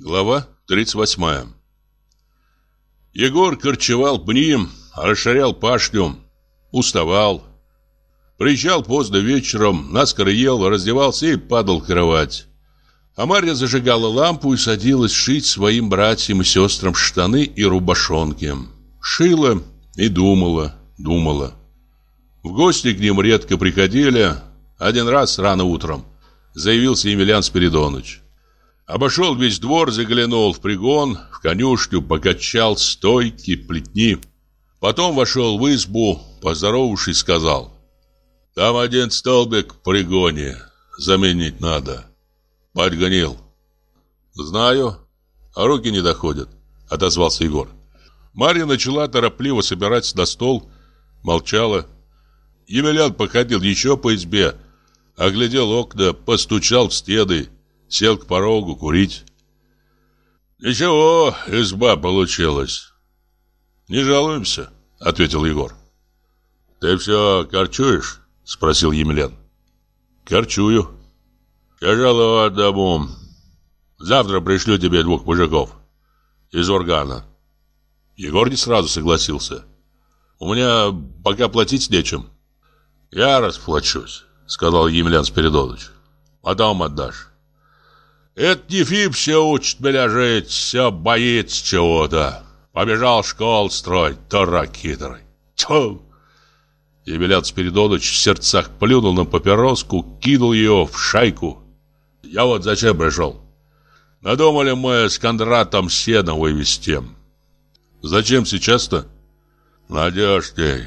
Глава 38 Егор корчевал пни, расширял пашню, уставал. Приезжал поздно вечером, наскоро ел, раздевался и падал в кровать. А Марья зажигала лампу и садилась шить своим братьям и сестрам штаны и рубашонки. Шила и думала, думала. В гости к ним редко приходили. Один раз рано утром заявился Емельян Спиридоныч. Обошел весь двор, заглянул в пригон, в конюшню, покачал стойки, плетни. Потом вошел в избу, поздоровавшись, сказал. Там один столбик в пригоне, заменить надо. Подгонил. Знаю, а руки не доходят, отозвался Егор. Марья начала торопливо собирать на стол, молчала. Емельян походил еще по избе, оглядел окна, постучал в стены, Сел к порогу курить. «Ничего, изба получилась». «Не жалуемся», — ответил Егор. «Ты все корчуешь?» — спросил Емельян. «Корчую». «Тяжело одному. Завтра пришлю тебе двух мужиков. Из органа». Егор не сразу согласился. «У меня пока платить нечем». «Я расплачусь», — сказал Емельян Спиридонович. «Потом отдашь». Это Ефим все учит меня жить, все боится чего-то. Побежал школ строить, дурак хитрый. Тьфу! Емельян Спиридонович в сердцах плюнул на папироску, кинул ее в шайку. Я вот зачем пришел? Надумали мы с Кондратом сено вывести. Зачем сейчас-то? Надеждей.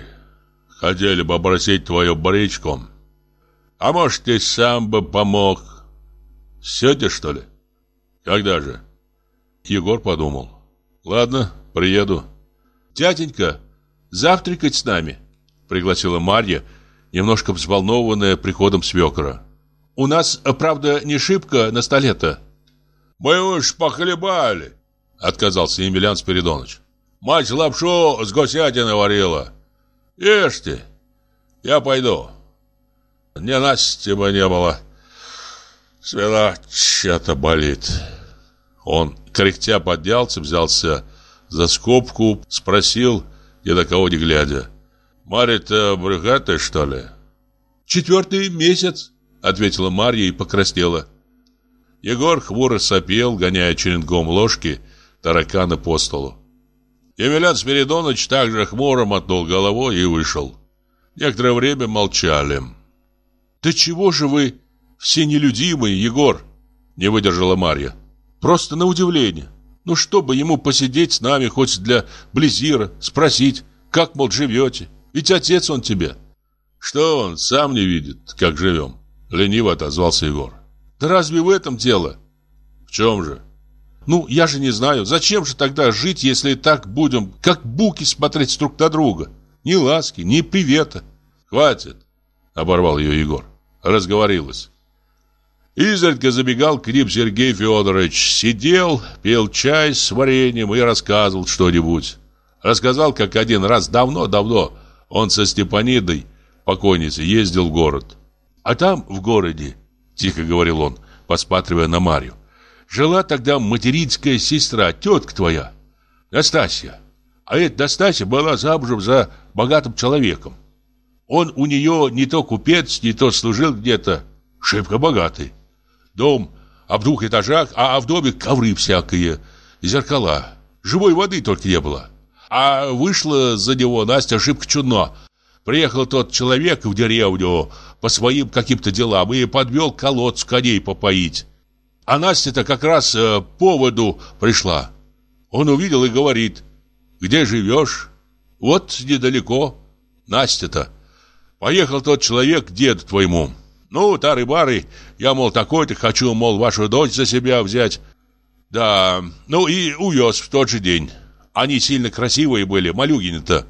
Хотели бы бросить твою бричку. А может, ты сам бы помог. Сегодня, что ли? Когда же? Егор подумал. Ладно, приеду. Тятенька, завтракать с нами, пригласила Марья, немножко взволнованная приходом свекора. У нас, правда, не шибко на столе-то. Мы уж похлебали, отказался Емельян Спиридонович. Мать лапшу с гусятиной варила. Ешьте, я пойду. Не Насти бы не было. Спина чья-то болит. Он, кряхтя, поднялся, взялся за скобку, спросил, ни на кого не глядя. «Марья-то брюхатая, что ли?» «Четвертый месяц», — ответила Марья и покраснела. Егор хмуро сопел, гоняя черенгом ложки таракана по столу. Емельян Спиридонович также хмуро мотнул головой и вышел. Некоторое время молчали. «Да чего же вы все нелюдимые, Егор!» Не выдержала Марья. «Просто на удивление. Ну, чтобы ему посидеть с нами хоть для близира, спросить, как, мол, живете? Ведь отец он тебе». «Что он, сам не видит, как живем?» Лениво отозвался Егор. «Да разве в этом дело?» «В чем же?» «Ну, я же не знаю, зачем же тогда жить, если так будем, как буки, смотреть друг на друга? Ни ласки, ни привета». «Хватит!» — оборвал ее Егор. Разговорилась. Изредка забегал к ним Сергей Федорович, сидел, пил чай с вареньем и рассказывал что-нибудь. Рассказал, как один раз давно-давно он со Степанидой, покойницей, ездил в город. А там, в городе, тихо говорил он, посматривая на Марию, жила тогда материнская сестра, тетка твоя, Настасья. А эта Настасья была замужем за богатым человеком. Он у нее не то купец, не то служил где-то, шибко богатый. Дом а в двух этажах, а в доме ковры всякие, зеркала. Живой воды только не было. А вышла за него Настя ошибка чудно. Приехал тот человек в деревню по своим каким-то делам и подвел колодцу коней попоить. А Настя-то как раз э, по воду пришла. Он увидел и говорит, где живешь? Вот недалеко. Настя-то. Поехал тот человек к деду твоему. Ну, тары-бары, я, мол, такой-то, хочу, мол, вашу дочь за себя взять. Да, ну и увез в тот же день. Они сильно красивые были, малюгины-то.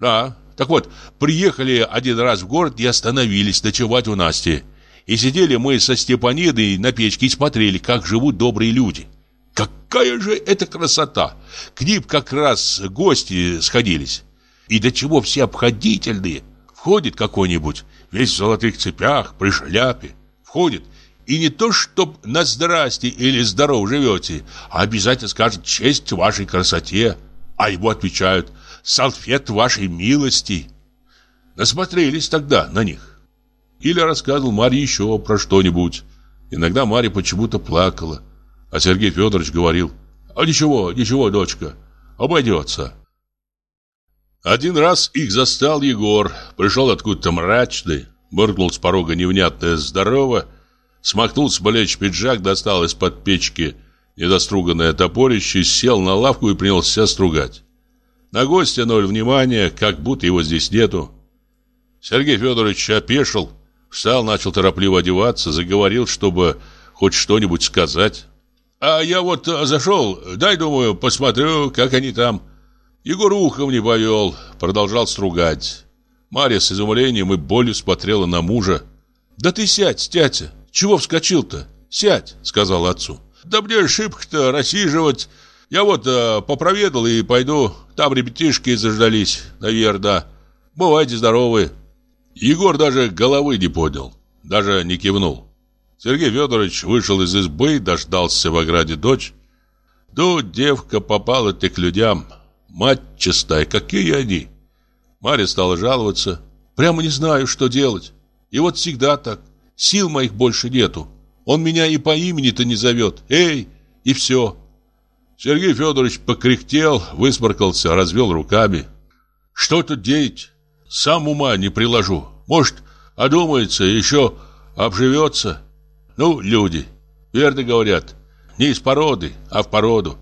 Да, так вот, приехали один раз в город и остановились ночевать у Насти. И сидели мы со Степанидой на печке и смотрели, как живут добрые люди. Какая же это красота! К ним как раз гости сходились. И до чего все обходительные. Входит какой-нибудь, весь в золотых цепях, при шляпе. Входит И не то, чтоб на здрасте или здоров живете, а обязательно скажет честь вашей красоте. А ему отвечают салфет вашей милости. Насмотрелись тогда на них. Или рассказывал Марье еще про что-нибудь. Иногда Марья почему-то плакала. А Сергей Федорович говорил, «А ничего, ничего, дочка, обойдется». Один раз их застал Егор, пришел откуда-то мрачный, буркнул с порога невнятное «здорово», смахнул с плеч пиджак, достал из-под печки недоструганное топорище, сел на лавку и принялся стругать. На гостя ноль внимания, как будто его здесь нету. Сергей Федорович опешил, встал, начал торопливо одеваться, заговорил, чтобы хоть что-нибудь сказать. «А я вот зашел, дай, думаю, посмотрю, как они там». Егор ухом не повел, продолжал стругать. Марья с изумлением и болью смотрела на мужа. «Да ты сядь, тятя! Чего вскочил-то? Сядь!» — сказал отцу. «Да мне шибко-то рассиживать. Я вот э, попроведал и пойду. Там ребятишки заждались, наверное. Бывайте здоровы!» Егор даже головы не поднял, даже не кивнул. Сергей Федорович вышел из избы, дождался в ограде дочь. «Ну, девка попала-то к людям!» Мать честная, какие они? Марья стала жаловаться. Прямо не знаю, что делать. И вот всегда так. Сил моих больше нету. Он меня и по имени-то не зовет. Эй! И все. Сергей Федорович покряхтел, высморкался, развел руками. Что тут делать? Сам ума не приложу. Может, одумается, еще обживется. Ну, люди, верно говорят, не из породы, а в породу.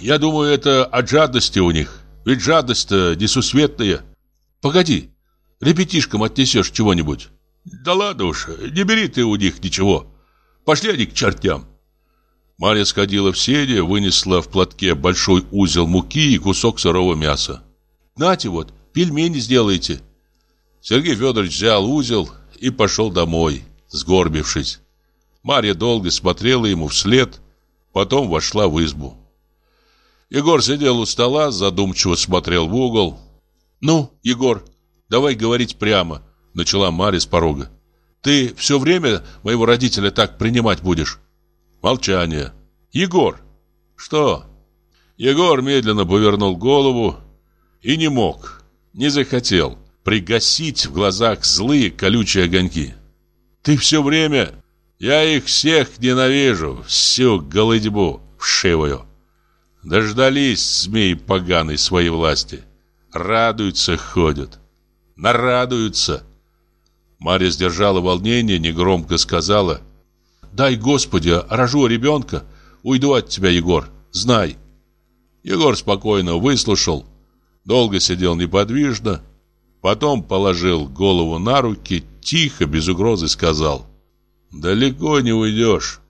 Я думаю, это от жадности у них. Ведь жадность-то несусветная. Погоди, ребятишкам отнесешь чего-нибудь. Да ладно уж, не бери ты у них ничего. Пошли они к чертям. Марья сходила в сене, вынесла в платке большой узел муки и кусок сырого мяса. «Нате вот, пельмени сделайте». Сергей Федорович взял узел и пошел домой, сгорбившись. Марья долго смотрела ему вслед, потом вошла в избу. Егор сидел у стола, задумчиво смотрел в угол. «Ну, Егор, давай говорить прямо», — начала Марья с порога. «Ты все время моего родителя так принимать будешь?» Молчание. «Егор!» «Что?» Егор медленно повернул голову и не мог, не захотел пригасить в глазах злые колючие огоньки. «Ты все время...» «Я их всех ненавижу, всю голыдьбу вшивую!» Дождались змеи поганой своей власти. Радуются ходят. Нарадуются. Марья сдержала волнение, негромко сказала. «Дай, Господи, рожу ребенка, уйду от тебя, Егор, знай». Егор спокойно выслушал, долго сидел неподвижно, потом положил голову на руки, тихо, без угрозы сказал. «Далеко не уйдешь.